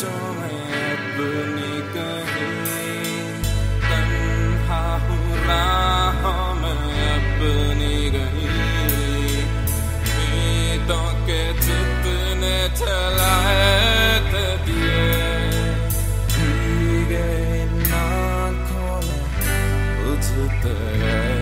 جو ہے اپنی کہیں تنہا ہوں راہوں میں اپنی گئی گیتوں کے جتنے چلائے تھے دیے گئے ناکھوں میں اجتے گئے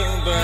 دونوں بھائی